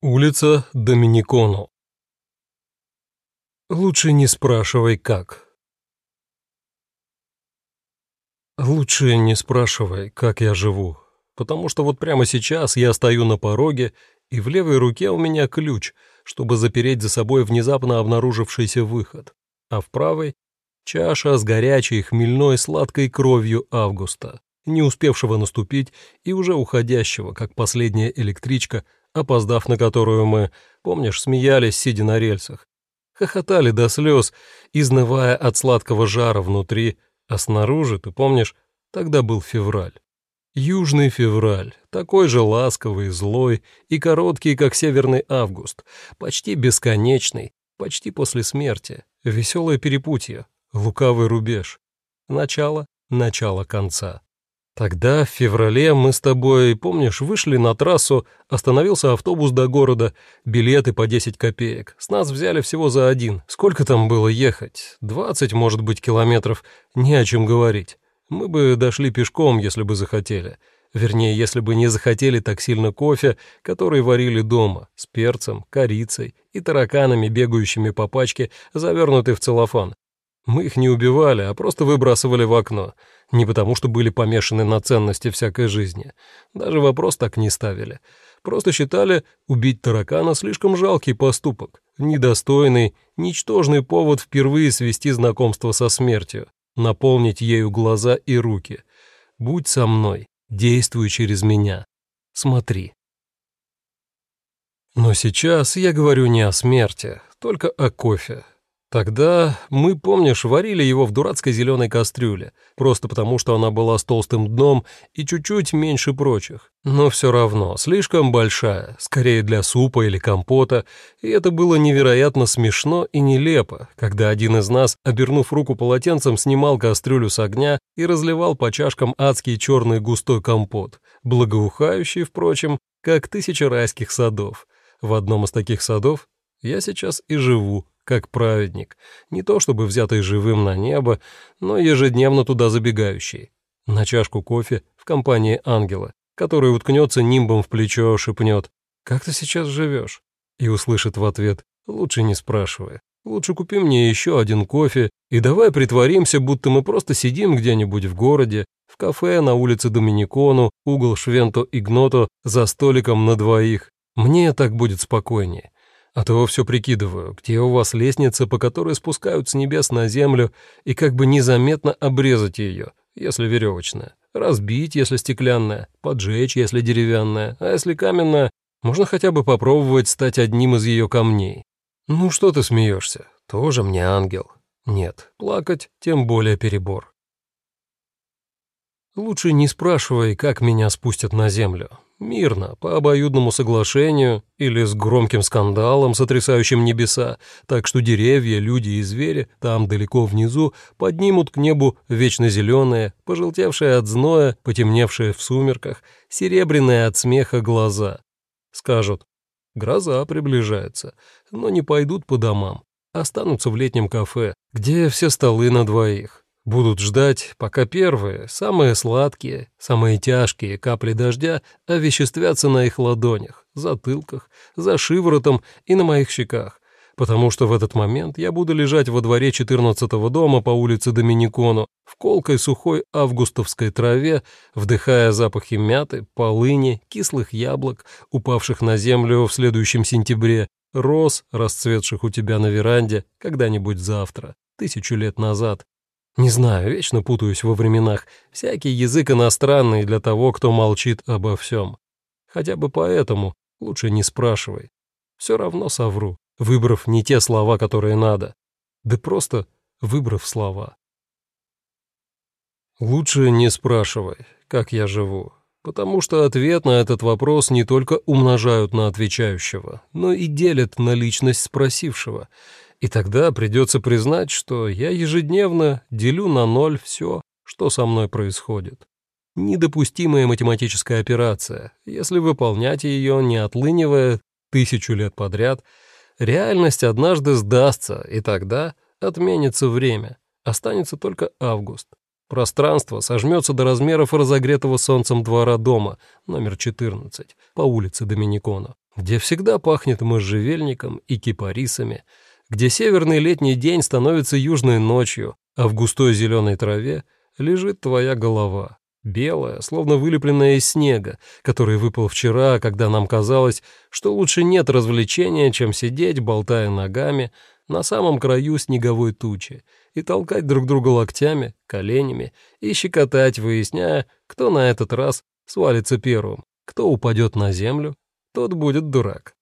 Улица Доминикону. Лучше не спрашивай, как. Лучше не спрашивай, как я живу, потому что вот прямо сейчас я стою на пороге, и в левой руке у меня ключ, чтобы запереть за собой внезапно обнаружившийся выход, а в правой — чаша с горячей хмельной сладкой кровью августа, не успевшего наступить и уже уходящего, как последняя электричка — опоздав на которую мы, помнишь, смеялись, сидя на рельсах, хохотали до слез, изнывая от сладкого жара внутри, а снаружи, ты помнишь, тогда был февраль. Южный февраль, такой же ласковый, злой и короткий, как северный август, почти бесконечный, почти после смерти, веселое перепутье, лукавый рубеж, начало, начало конца. Тогда, в феврале, мы с тобой, помнишь, вышли на трассу, остановился автобус до города, билеты по 10 копеек. С нас взяли всего за один. Сколько там было ехать? 20, может быть, километров. Не о чем говорить. Мы бы дошли пешком, если бы захотели. Вернее, если бы не захотели так сильно кофе, который варили дома, с перцем, корицей и тараканами, бегающими по пачке, завернутый в целлофан. Мы их не убивали, а просто выбрасывали в окно. Не потому, что были помешаны на ценности всякой жизни. Даже вопрос так не ставили. Просто считали убить таракана слишком жалкий поступок, недостойный, ничтожный повод впервые свести знакомство со смертью, наполнить ею глаза и руки. Будь со мной, действуй через меня. Смотри. Но сейчас я говорю не о смерти, только о кофе. Тогда мы, помнишь, варили его в дурацкой зеленой кастрюле, просто потому что она была с толстым дном и чуть-чуть меньше прочих. Но все равно, слишком большая, скорее для супа или компота, и это было невероятно смешно и нелепо, когда один из нас, обернув руку полотенцем, снимал кастрюлю с огня и разливал по чашкам адский черный густой компот, благоухающий, впрочем, как тысяча райских садов. В одном из таких садов я сейчас и живу, как праведник, не то чтобы взятый живым на небо, но ежедневно туда забегающий. На чашку кофе в компании ангела, который уткнется нимбом в плечо, шепнет «Как ты сейчас живешь?» и услышит в ответ «Лучше не спрашивай, лучше купи мне еще один кофе и давай притворимся, будто мы просто сидим где-нибудь в городе, в кафе на улице Доминикону, угол Швенто-Игното, за столиком на двоих. Мне так будет спокойнее. А то все прикидываю, где у вас лестница, по которой спускают с небес на землю, и как бы незаметно обрезать ее, если веревочная, разбить, если стеклянная, поджечь, если деревянная, а если каменная, можно хотя бы попробовать стать одним из ее камней. Ну что ты смеешься? Тоже мне ангел. Нет, плакать тем более перебор. Лучше не спрашивай, как меня спустят на землю. Мирно, по обоюдному соглашению или с громким скандалом, сотрясающим небеса, так что деревья, люди и звери там далеко внизу поднимут к небу вечно зеленые, пожелтевшие от зноя, потемневшие в сумерках, серебряные от смеха глаза. Скажут, гроза приближается, но не пойдут по домам, останутся в летнем кафе, где все столы на двоих. Будут ждать, пока первые, самые сладкие, самые тяжкие капли дождя овеществятся на их ладонях, затылках, за шиворотом и на моих щеках, потому что в этот момент я буду лежать во дворе четырнадцатого дома по улице Доминикону в колкой сухой августовской траве, вдыхая запахи мяты, полыни, кислых яблок, упавших на землю в следующем сентябре, роз, расцветших у тебя на веранде когда-нибудь завтра, тысячу лет назад, не знаю, вечно путаюсь во временах. Всякий язык иностранный для того, кто молчит обо всем. Хотя бы поэтому лучше не спрашивай. Все равно совру, выбрав не те слова, которые надо. Да просто выбрав слова. Лучше не спрашивай, как я живу, потому что ответ на этот вопрос не только умножают на отвечающего, но и делят на личность спросившего — и тогда придется признать, что я ежедневно делю на ноль все, что со мной происходит. Недопустимая математическая операция. Если выполнять ее, не отлынивая тысячу лет подряд, реальность однажды сдастся, и тогда отменится время. Останется только август. Пространство сожмется до размеров разогретого солнцем двора дома, номер 14, по улице Доминикона. где всегда пахнет можжевельником и кипарисами, где северный летний день становится южной ночью, а в густой зеленой траве лежит твоя голова, белая, словно вылепленная из снега, который выпал вчера, когда нам казалось, что лучше нет развлечения, чем сидеть, болтая ногами, на самом краю снеговой тучи и толкать друг друга локтями, коленями и щекотать, выясняя, кто на этот раз свалится первым, кто упадет на землю, тот будет дурак.